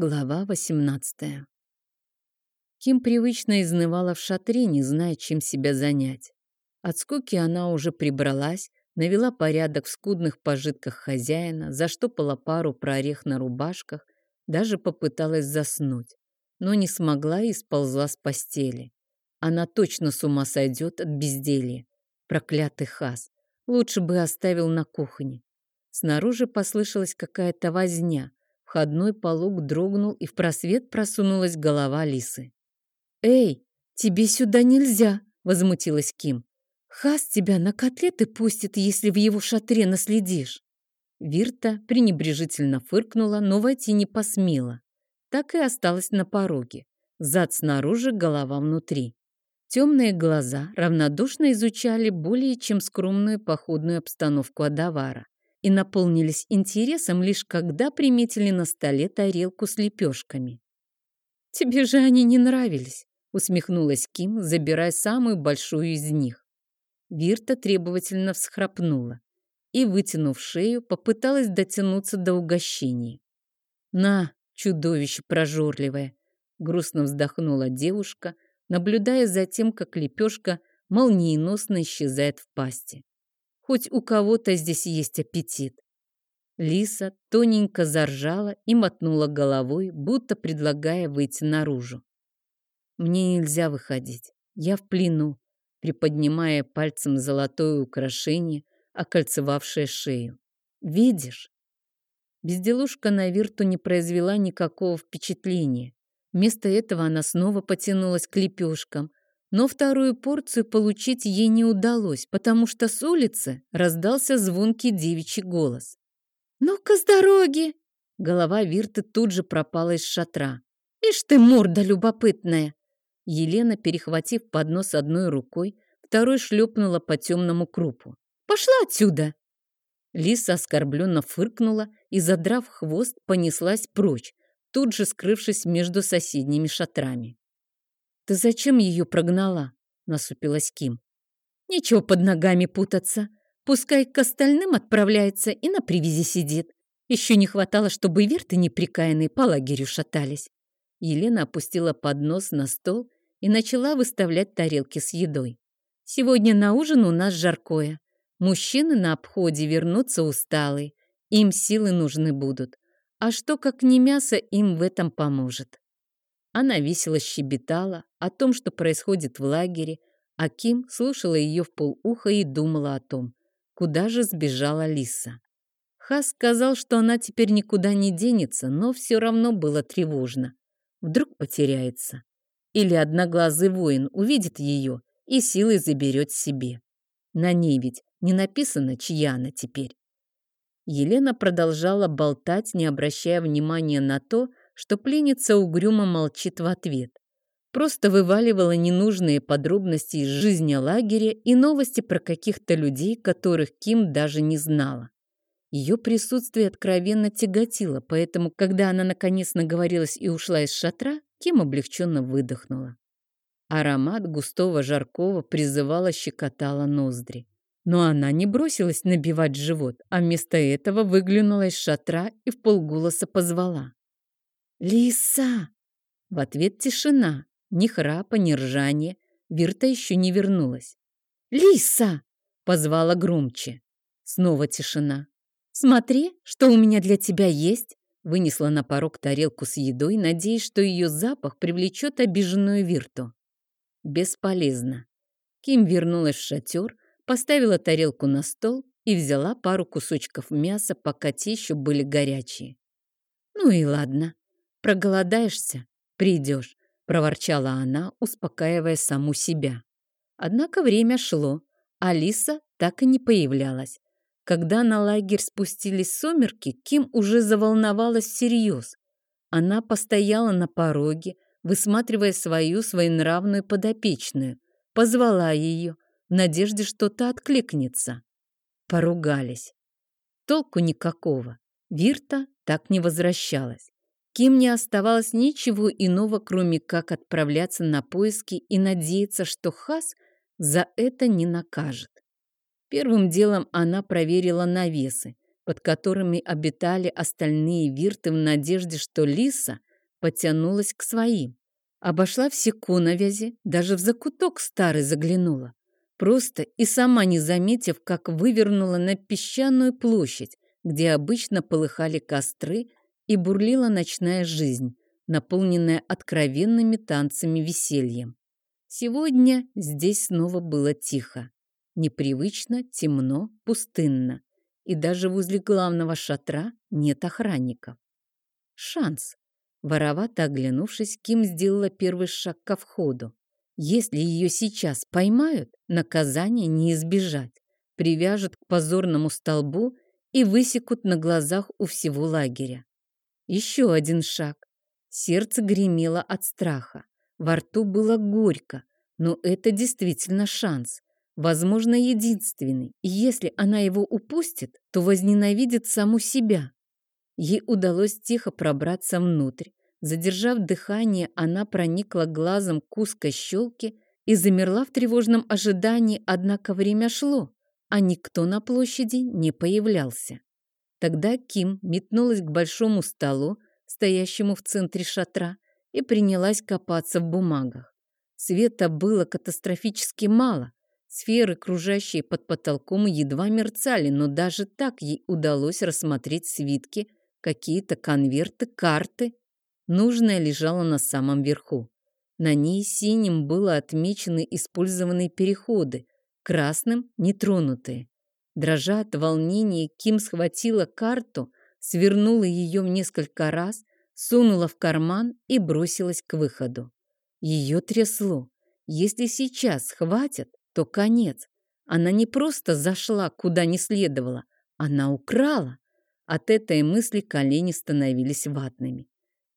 Глава 18 Ким привычно изнывала в шатре, не зная, чем себя занять. От скуки она уже прибралась, навела порядок в скудных пожитках хозяина, заштопала пару прорех на рубашках, даже попыталась заснуть, но не смогла и сползла с постели. Она точно с ума сойдет от безделья. Проклятый хас. Лучше бы оставил на кухне. Снаружи послышалась какая-то возня. Входной полог дрогнул, и в просвет просунулась голова лисы. «Эй, тебе сюда нельзя!» — возмутилась Ким. «Хас тебя на котлеты пустит, если в его шатре наследишь!» Вирта пренебрежительно фыркнула, но войти не посмела. Так и осталась на пороге. Зад снаружи, голова внутри. Темные глаза равнодушно изучали более чем скромную походную обстановку Адавара и наполнились интересом лишь когда приметили на столе тарелку с лепешками. «Тебе же они не нравились», — усмехнулась Ким, забирая самую большую из них. Вирта требовательно всхрапнула и, вытянув шею, попыталась дотянуться до угощения. «На, чудовище прожорливое!» — грустно вздохнула девушка, наблюдая за тем, как лепешка молниеносно исчезает в пасти. Хоть у кого-то здесь есть аппетит. Лиса тоненько заржала и мотнула головой, будто предлагая выйти наружу. «Мне нельзя выходить. Я в плену», приподнимая пальцем золотое украшение, окольцевавшее шею. «Видишь?» Безделушка на Вирту не произвела никакого впечатления. Вместо этого она снова потянулась к лепешкам, но вторую порцию получить ей не удалось, потому что с улицы раздался звонкий девичий голос. «Ну-ка с дороги!» Голова Вирты тут же пропала из шатра. «Ишь ты, морда любопытная!» Елена, перехватив поднос одной рукой, второй шлепнула по темному крупу. «Пошла отсюда!» Лиса оскорбленно фыркнула и, задрав хвост, понеслась прочь, тут же скрывшись между соседними шатрами. «Ты зачем ее прогнала?» — насупилась Ким. «Нечего под ногами путаться. Пускай к остальным отправляется и на привязи сидит. Еще не хватало, чтобы верты неприкаянные по лагерю шатались». Елена опустила поднос на стол и начала выставлять тарелки с едой. «Сегодня на ужин у нас жаркое. Мужчины на обходе вернутся усталые. Им силы нужны будут. А что, как не мясо, им в этом поможет?» Она весело щебетала о том, что происходит в лагере, а Ким слушала ее в полуха и думала о том, куда же сбежала Лиса. Хас сказал, что она теперь никуда не денется, но все равно было тревожно. Вдруг потеряется. Или одноглазый воин увидит ее и силой заберет себе. На ней ведь не написано, чья она теперь. Елена продолжала болтать, не обращая внимания на то, что пленница угрюмо молчит в ответ. Просто вываливала ненужные подробности из жизни лагеря и новости про каких-то людей, которых Ким даже не знала. Ее присутствие откровенно тяготило, поэтому, когда она наконец наговорилась и ушла из шатра, Ким облегченно выдохнула. Аромат густого жаркого призывала щекотала ноздри. Но она не бросилась набивать живот, а вместо этого выглянула из шатра и в полголоса позвала. «Лиса!» В ответ тишина, ни храпа, ни ржания. Вирта еще не вернулась. «Лиса!» — позвала громче. Снова тишина. «Смотри, что у меня для тебя есть!» Вынесла на порог тарелку с едой, надеясь, что ее запах привлечет обиженную Вирту. Бесполезно. Ким вернулась в шатер, поставила тарелку на стол и взяла пару кусочков мяса, пока те еще были горячие. Ну и ладно. «Проголодаешься? Придешь», — проворчала она, успокаивая саму себя. Однако время шло, Алиса так и не появлялась. Когда на лагерь спустились сумерки, Ким уже заволновалась всерьез. Она постояла на пороге, высматривая свою своенравную подопечную, позвала ее, в надежде, что та откликнется. Поругались. Толку никакого. Вирта так не возвращалась. Ким не оставалось ничего иного, кроме как отправляться на поиски и надеяться, что Хас за это не накажет. Первым делом она проверила навесы, под которыми обитали остальные вирты в надежде, что Лиса потянулась к своим. Обошла все коновязи, даже в закуток старый заглянула. Просто и сама не заметив, как вывернула на песчаную площадь, где обычно полыхали костры и бурлила ночная жизнь, наполненная откровенными танцами весельем. Сегодня здесь снова было тихо. Непривычно, темно, пустынно. И даже возле главного шатра нет охранников. Шанс. Воровато оглянувшись, Ким сделала первый шаг ко входу. Если ее сейчас поймают, наказание не избежать. Привяжут к позорному столбу и высекут на глазах у всего лагеря. Еще один шаг. Сердце гремело от страха. Во рту было горько, но это действительно шанс. Возможно, единственный. И если она его упустит, то возненавидит саму себя. Ей удалось тихо пробраться внутрь. Задержав дыхание, она проникла глазом к узкой щелке и замерла в тревожном ожидании, однако время шло, а никто на площади не появлялся. Тогда Ким метнулась к большому столу, стоящему в центре шатра, и принялась копаться в бумагах. Света было катастрофически мало. Сферы, кружащие под потолком, едва мерцали, но даже так ей удалось рассмотреть свитки, какие-то конверты, карты. Нужное лежало на самом верху. На ней синим было отмечены использованные переходы, красным — нетронутые. Дрожа от волнения, Ким схватила карту, свернула ее в несколько раз, сунула в карман и бросилась к выходу. Ее трясло. Если сейчас схватят, то конец. Она не просто зашла, куда не следовало, она украла. От этой мысли колени становились ватными.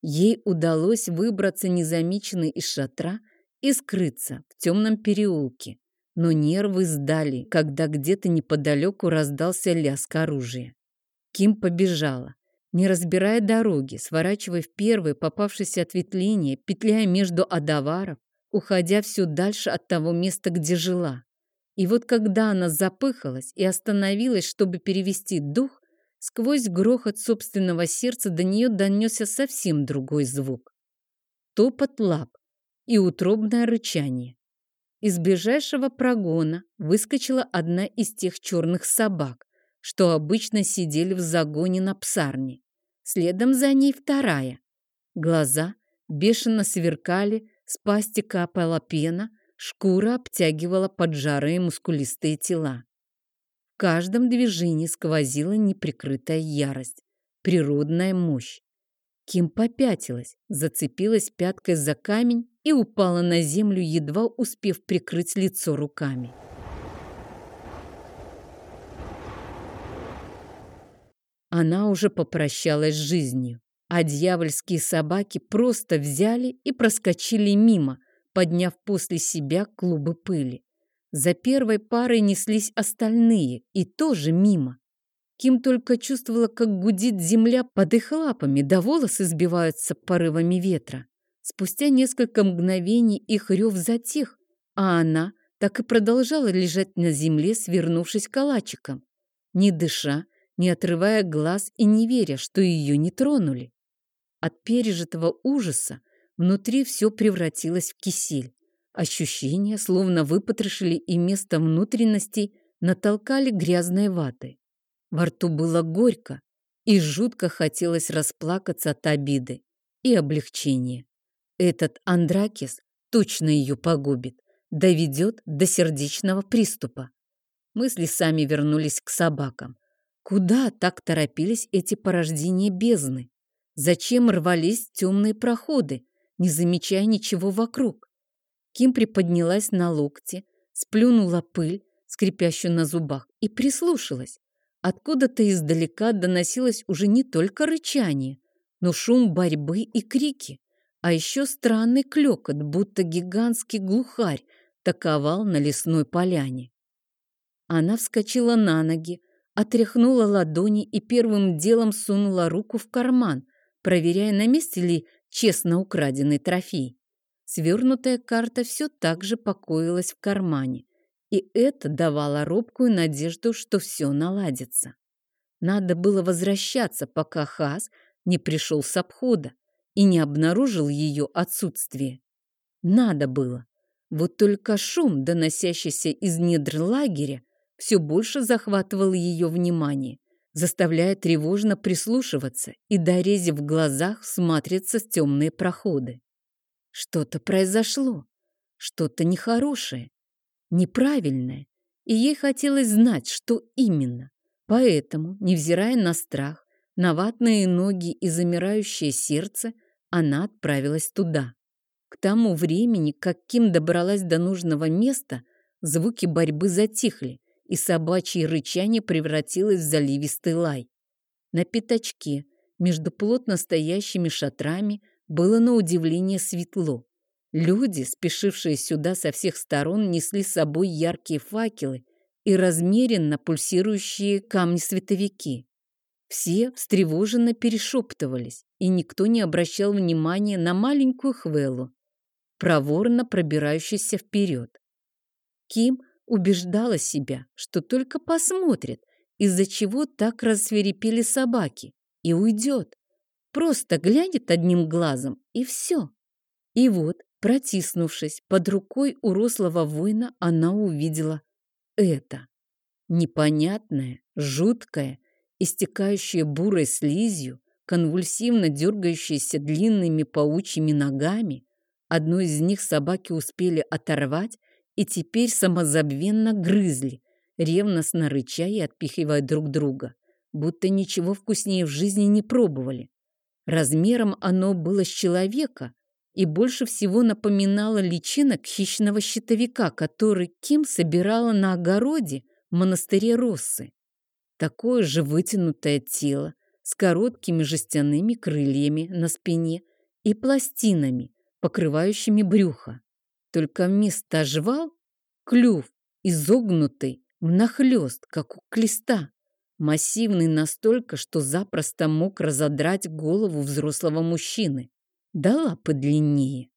Ей удалось выбраться незамеченной из шатра и скрыться в темном переулке. Но нервы сдали, когда где-то неподалеку раздался лязг оружия. Ким побежала, не разбирая дороги, сворачивая в первое попавшееся ответвление, петляя между адаваров, уходя все дальше от того места, где жила. И вот когда она запыхалась и остановилась, чтобы перевести дух, сквозь грохот собственного сердца до нее донесся совсем другой звук. Топот лап и утробное рычание. Из ближайшего прогона выскочила одна из тех черных собак, что обычно сидели в загоне на псарне. Следом за ней вторая. Глаза бешено сверкали, с пасти капала пена, шкура обтягивала поджарые мускулистые тела. В каждом движении сквозила неприкрытая ярость, природная мощь. Ким попятилась, зацепилась пяткой за камень и упала на землю, едва успев прикрыть лицо руками. Она уже попрощалась с жизнью, а дьявольские собаки просто взяли и проскочили мимо, подняв после себя клубы пыли. За первой парой неслись остальные, и тоже мимо. Ким только чувствовала, как гудит земля под их лапами, да волосы сбиваются порывами ветра. Спустя несколько мгновений их рев затих, а она так и продолжала лежать на земле, свернувшись калачиком, не дыша, не отрывая глаз и не веря, что ее не тронули. От пережитого ужаса внутри все превратилось в кисель. Ощущения, словно выпотрошили и место внутренностей натолкали грязной ватой. Во рту было горько, и жутко хотелось расплакаться от обиды и облегчения. Этот Андракис точно ее погубит, доведет до сердечного приступа. Мысли сами вернулись к собакам. Куда так торопились эти порождения бездны? Зачем рвались темные проходы, не замечая ничего вокруг? Ким приподнялась на локте, сплюнула пыль, скрипящую на зубах, и прислушалась. Откуда-то издалека доносилось уже не только рычание, но шум борьбы и крики. А еще странный клекот, будто гигантский глухарь таковал на лесной поляне. Она вскочила на ноги, отряхнула ладони и первым делом сунула руку в карман, проверяя, на месте ли честно украденный трофей. Свернутая карта все так же покоилась в кармане, и это давало робкую надежду, что все наладится. Надо было возвращаться, пока Хас не пришел с обхода, и не обнаружил ее отсутствие. Надо было. Вот только шум, доносящийся из недр лагеря, все больше захватывал ее внимание, заставляя тревожно прислушиваться и, дорезив в глазах, смотреться в темные проходы. Что-то произошло, что-то нехорошее, неправильное, и ей хотелось знать, что именно. Поэтому, невзирая на страх, на ватные ноги и замирающее сердце, она отправилась туда. К тому времени, как Ким добралась до нужного места, звуки борьбы затихли, и собачье рычание превратилось в заливистый лай. На пятачке, между плотно стоящими шатрами, было на удивление светло. Люди, спешившие сюда со всех сторон, несли с собой яркие факелы и размеренно пульсирующие камни-световики. Все встревоженно перешептывались, и никто не обращал внимания на маленькую Хвелу, проворно пробирающуюся вперед. Ким убеждала себя, что только посмотрит, из-за чего так рассверепели собаки, и уйдет. Просто глянет одним глазом, и все. И вот, протиснувшись под рукой у рослого воина, она увидела это. Непонятное, жуткое, истекающее бурой слизью, конвульсивно дергающееся длинными паучьими ногами. Одну из них собаки успели оторвать и теперь самозабвенно грызли, ревностно рыча и отпихивая друг друга, будто ничего вкуснее в жизни не пробовали. Размером оно было с человека и больше всего напоминало личинок хищного щитовика, который Ким собирала на огороде в монастыре Россы. Такое же вытянутое тело с короткими жестяными крыльями на спине и пластинами, покрывающими брюхо. Только вместо жвал — клюв, изогнутый, внахлёст, как у клеста, массивный настолько, что запросто мог разодрать голову взрослого мужчины, да лапы длиннее.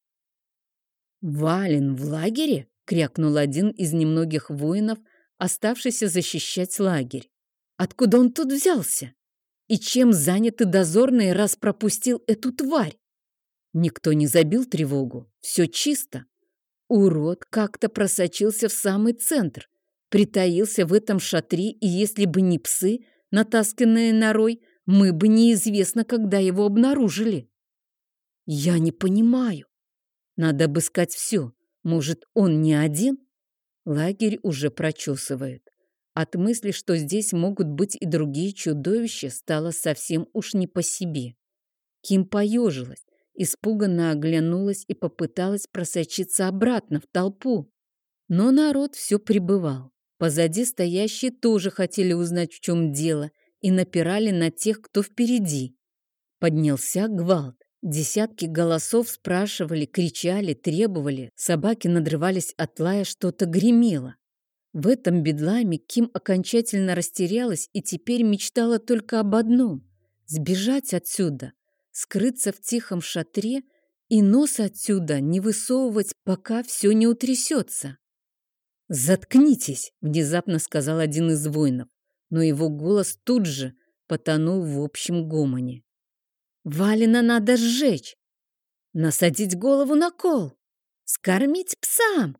«Вален в лагере?» — крякнул один из немногих воинов, оставшийся защищать лагерь. Откуда он тут взялся? И чем заняты дозорные, раз пропустил эту тварь? Никто не забил тревогу. Все чисто. Урод как-то просочился в самый центр, притаился в этом шатре, и если бы не псы, натасканные норой, мы бы неизвестно, когда его обнаружили. Я не понимаю. Надо обыскать все. Может, он не один? Лагерь уже прочесывает. От мысли, что здесь могут быть и другие чудовища, стало совсем уж не по себе. Ким поежилась, испуганно оглянулась и попыталась просочиться обратно в толпу. Но народ все пребывал. Позади стоящие тоже хотели узнать, в чем дело, и напирали на тех, кто впереди. Поднялся гвалт. Десятки голосов спрашивали, кричали, требовали. Собаки надрывались от лая, что-то гремело. В этом бедламе Ким окончательно растерялась и теперь мечтала только об одном — сбежать отсюда, скрыться в тихом шатре и нос отсюда не высовывать, пока все не утрясется. «Заткнитесь!» — внезапно сказал один из воинов, но его голос тут же потонул в общем гомоне. «Валина надо сжечь! Насадить голову на кол! Скормить псам!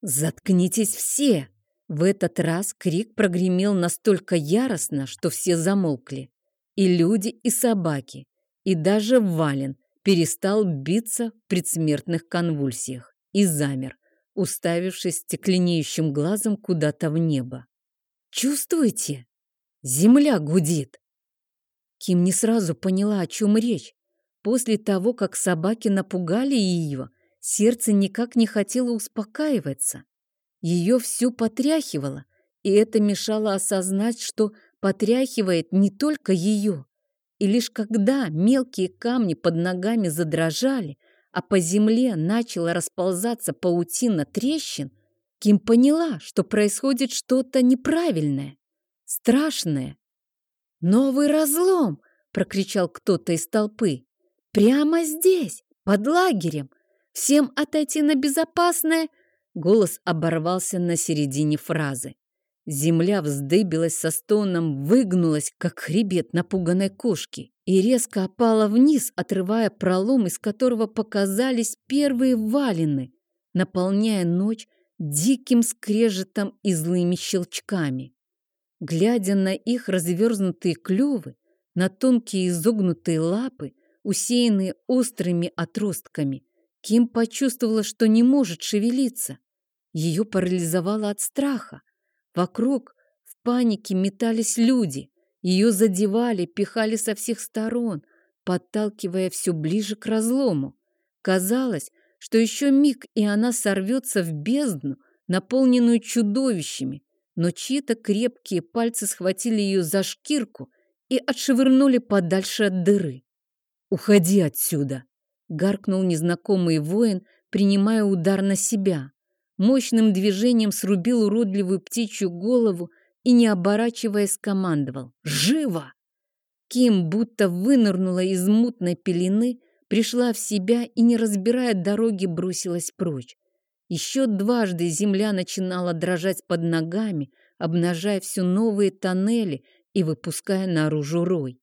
Заткнитесь все!» В этот раз крик прогремел настолько яростно, что все замолкли. И люди, и собаки, и даже Вален перестал биться в предсмертных конвульсиях и замер, уставившись стекленеющим глазом куда-то в небо. «Чувствуете? Земля гудит!» Ким не сразу поняла, о чем речь. После того, как собаки напугали ее, сердце никак не хотело успокаиваться. Ее всю потряхивало, и это мешало осознать, что потряхивает не только ее. И лишь когда мелкие камни под ногами задрожали, а по земле начала расползаться паутина трещин, Ким поняла, что происходит что-то неправильное, страшное. «Новый разлом!» — прокричал кто-то из толпы. «Прямо здесь, под лагерем! Всем отойти на безопасное...» Голос оборвался на середине фразы. Земля вздыбилась со стоном, выгнулась, как хребет напуганной кошки, и резко опала вниз, отрывая пролом, из которого показались первые валины, наполняя ночь диким скрежетом и злыми щелчками. Глядя на их разверзнутые клювы, на тонкие изогнутые лапы, усеянные острыми отростками, Ким почувствовала, что не может шевелиться. Ее парализовало от страха. Вокруг в панике метались люди. Ее задевали, пихали со всех сторон, подталкивая все ближе к разлому. Казалось, что еще миг, и она сорвется в бездну, наполненную чудовищами, но чьи-то крепкие пальцы схватили ее за шкирку и отшвырнули подальше от дыры. «Уходи отсюда!» — гаркнул незнакомый воин, принимая удар на себя мощным движением срубил уродливую птичью голову и, не оборачиваясь, командовал «Живо!». Ким будто вынырнула из мутной пелены, пришла в себя и, не разбирая дороги, бросилась прочь. Еще дважды земля начинала дрожать под ногами, обнажая все новые тоннели и выпуская наружу рой.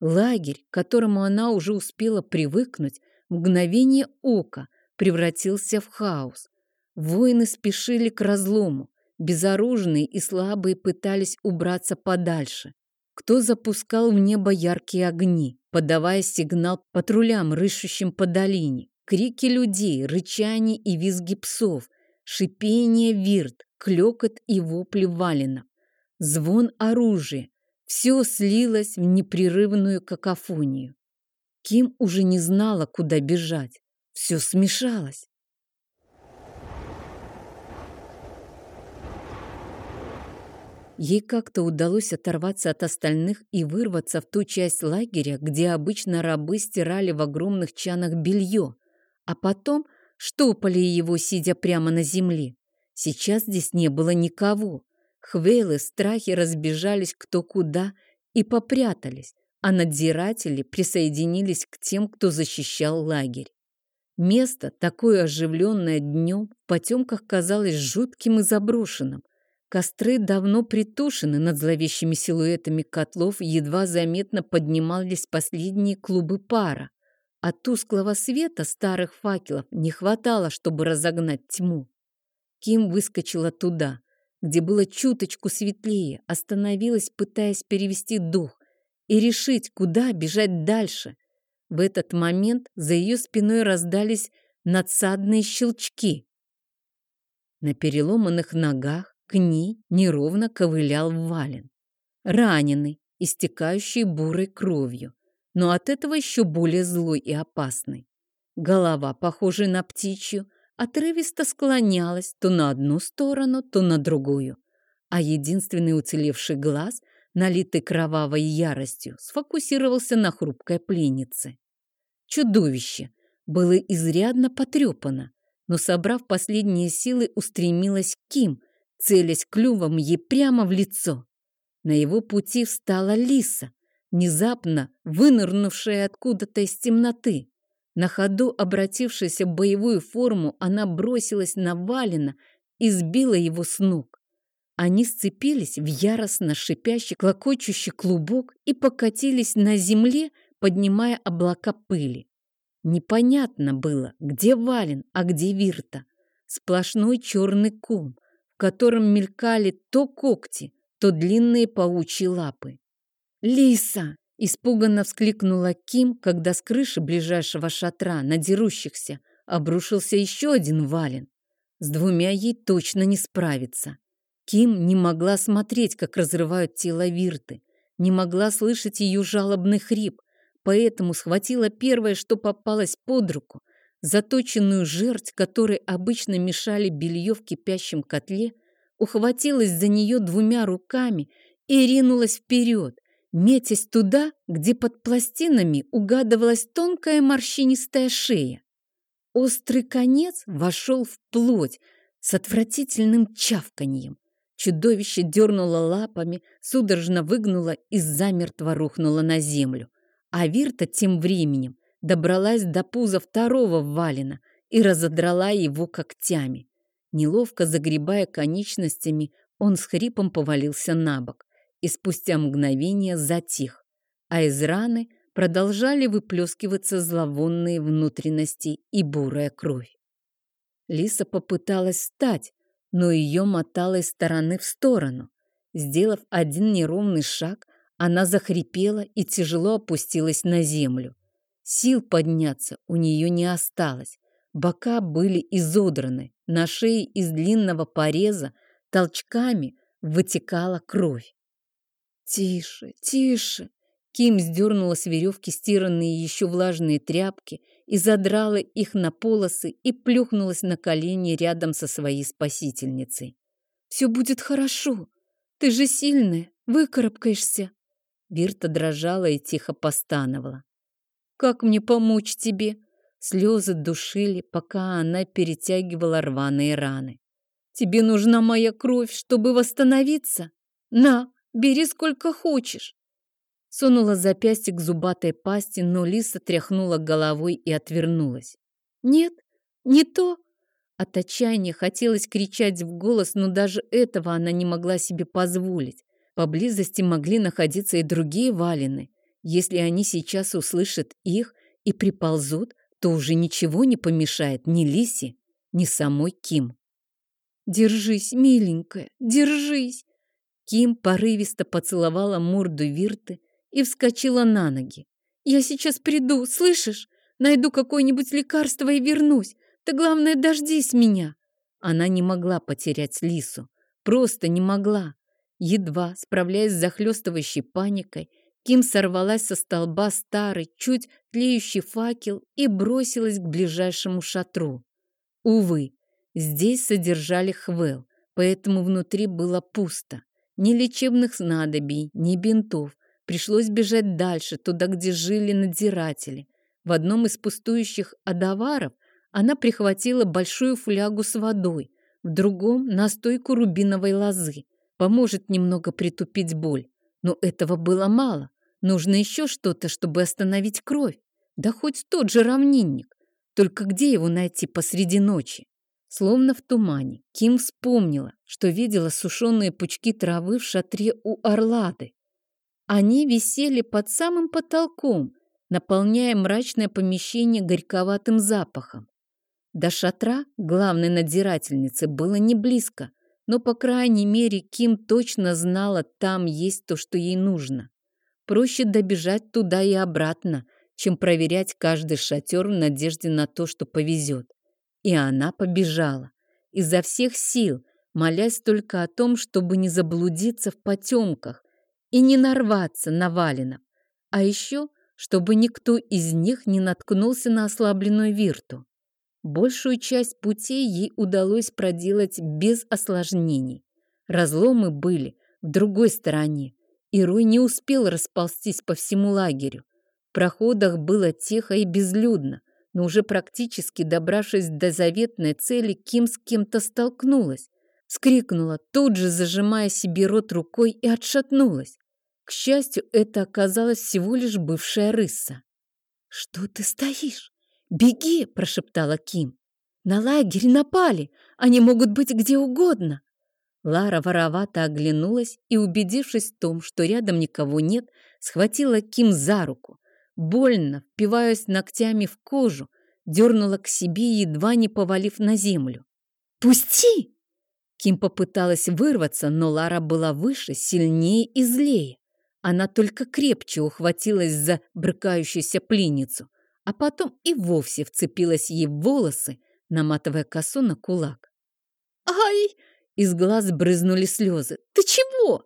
Лагерь, к которому она уже успела привыкнуть, мгновение ока превратился в хаос. Воины спешили к разлому. Безоружные и слабые пытались убраться подальше. Кто запускал в небо яркие огни, подавая сигнал патрулям, рыщущим по долине. Крики людей, рычание и визги псов, шипение вирт, клёкот и вопли валена, звон оружия. Все слилось в непрерывную какофонию. Ким уже не знала, куда бежать. Все смешалось. Ей как-то удалось оторваться от остальных и вырваться в ту часть лагеря, где обычно рабы стирали в огромных чанах белье, а потом штопали его, сидя прямо на земле. Сейчас здесь не было никого. Хвейлы в страхе разбежались кто куда и попрятались, а надзиратели присоединились к тем, кто защищал лагерь. Место, такое оживленное днем, в потемках казалось жутким и заброшенным – Костры давно притушены над зловещими силуэтами котлов, едва заметно поднимались последние клубы пара. От тусклого света старых факелов не хватало, чтобы разогнать тьму. Ким выскочила туда, где было чуточку светлее, остановилась, пытаясь перевести дух и решить, куда бежать дальше. В этот момент за ее спиной раздались надсадные щелчки. На переломанных ногах к ней неровно ковылял Вален. Раненый, истекающий бурой кровью, но от этого еще более злой и опасный. Голова, похожая на птичью, отрывисто склонялась то на одну сторону, то на другую, а единственный уцелевший глаз, налитый кровавой яростью, сфокусировался на хрупкой пленнице. Чудовище было изрядно потрепано, но, собрав последние силы, устремилась к Ким, целясь клювом ей прямо в лицо. На его пути встала лиса, внезапно вынырнувшая откуда-то из темноты. На ходу, обратившись в боевую форму, она бросилась на Валина и сбила его с ног. Они сцепились в яростно шипящий, клокочущий клубок и покатились на земле, поднимая облака пыли. Непонятно было, где Вален, а где Вирта. Сплошной черный ком, в котором мелькали то когти, то длинные паучьи лапы. «Лиса!» – испуганно вскликнула Ким, когда с крыши ближайшего шатра на дерущихся обрушился еще один вален. С двумя ей точно не справиться. Ким не могла смотреть, как разрывают тело Вирты, не могла слышать ее жалобный хрип, поэтому схватила первое, что попалось под руку – заточенную жерть, которой обычно мешали белье в кипящем котле, ухватилась за нее двумя руками и ринулась вперед, метясь туда, где под пластинами угадывалась тонкая морщинистая шея. Острый конец вошел в плоть с отвратительным чавканьем. Чудовище дернуло лапами, судорожно выгнуло и замертво рухнуло на землю. А Вирта тем временем добралась до пуза второго валина и разодрала его когтями. Неловко загребая конечностями Он с хрипом повалился на бок и спустя мгновение затих, а из раны продолжали выплескиваться зловонные внутренности и бурая кровь. Лиса попыталась встать, но ее мотало из стороны в сторону. Сделав один неровный шаг, она захрипела и тяжело опустилась на землю. Сил подняться у нее не осталось. Бока были изодраны, на шее из длинного пореза толчками вытекала кровь. «Тише, тише!» Ким сдернула с веревки стиранные еще влажные тряпки и задрала их на полосы и плюхнулась на колени рядом со своей спасительницей. «Все будет хорошо. Ты же сильная, выкарабкаешься». Бирта дрожала и тихо постановала. «Как мне помочь тебе?» Слезы душили, пока она перетягивала рваные раны. «Тебе нужна моя кровь, чтобы восстановиться? На, бери сколько хочешь. Сунула запястье к зубатой пасти, но Лиса тряхнула головой и отвернулась. «Нет, не то!» От отчаяния хотелось кричать в голос, но даже этого она не могла себе позволить. Поблизости могли находиться и другие валины. Если они сейчас услышат их и приползут, то уже ничего не помешает ни Лисе, ни самой Ким. «Держись, миленькая, держись!» Ким порывисто поцеловала морду Вирты, и вскочила на ноги. «Я сейчас приду, слышишь? Найду какое-нибудь лекарство и вернусь. Ты, главное, дождись меня!» Она не могла потерять Лису. Просто не могла. Едва, справляясь с захлестывающей паникой, Ким сорвалась со столба старый, чуть тлеющий факел и бросилась к ближайшему шатру. Увы, здесь содержали хвел, поэтому внутри было пусто. Ни лечебных снадобий, ни бинтов, Пришлось бежать дальше, туда, где жили надзиратели. В одном из пустующих адаваров она прихватила большую флягу с водой, в другом – настойку рубиновой лозы. Поможет немного притупить боль. Но этого было мало. Нужно еще что-то, чтобы остановить кровь. Да хоть тот же равнинник. Только где его найти посреди ночи? Словно в тумане, Ким вспомнила, что видела сушеные пучки травы в шатре у Орлады. Они висели под самым потолком, наполняя мрачное помещение горьковатым запахом. До шатра главной надзирательницы было не близко, но, по крайней мере, Ким точно знала, там есть то, что ей нужно. Проще добежать туда и обратно, чем проверять каждый шатер в надежде на то, что повезет. И она побежала. Изо всех сил, молясь только о том, чтобы не заблудиться в потемках, и не нарваться на валинов, а еще, чтобы никто из них не наткнулся на ослабленную вирту. Большую часть путей ей удалось проделать без осложнений. Разломы были в другой стороне, и Рой не успел расползтись по всему лагерю. В проходах было тихо и безлюдно, но уже практически добравшись до заветной цели, Ким с кем-то столкнулась. Скрикнула, тут же зажимая себе рот рукой и отшатнулась. К счастью, это оказалась всего лишь бывшая рыса. «Что ты стоишь? Беги!» – прошептала Ким. «На лагерь напали! Они могут быть где угодно!» Лара воровато оглянулась и, убедившись в том, что рядом никого нет, схватила Ким за руку. Больно, впиваясь ногтями в кожу, дернула к себе, едва не повалив на землю. «Пусти!» Ким попыталась вырваться, но Лара была выше, сильнее и злее. Она только крепче ухватилась за брыкающуюся пленницу, а потом и вовсе вцепилась ей в волосы, наматывая косу на кулак. «Ай!» — из глаз брызнули слезы. «Ты чего?»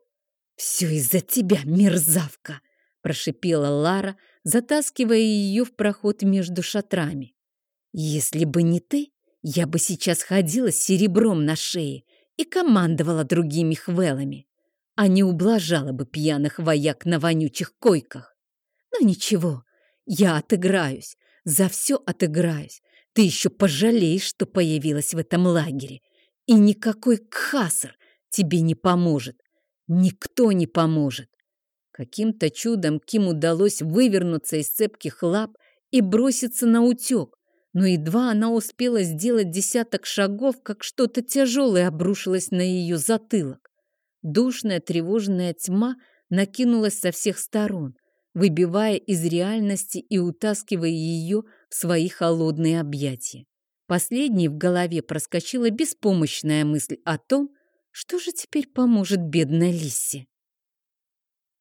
«Все из-за тебя, мерзавка!» — прошипела Лара, затаскивая ее в проход между шатрами. «Если бы не ты, я бы сейчас ходила с серебром на шее и командовала другими хвелами а не ублажала бы пьяных вояк на вонючих койках. Но ничего, я отыграюсь, за все отыграюсь. Ты еще пожалеешь, что появилась в этом лагере. И никакой кхасар тебе не поможет. Никто не поможет. Каким-то чудом Ким удалось вывернуться из цепких лап и броситься на утек. Но едва она успела сделать десяток шагов, как что-то тяжелое обрушилось на ее затылок. Душная тревожная тьма накинулась со всех сторон, выбивая из реальности и утаскивая ее в свои холодные объятия. Последней в голове проскочила беспомощная мысль о том, что же теперь поможет бедной Лиссе.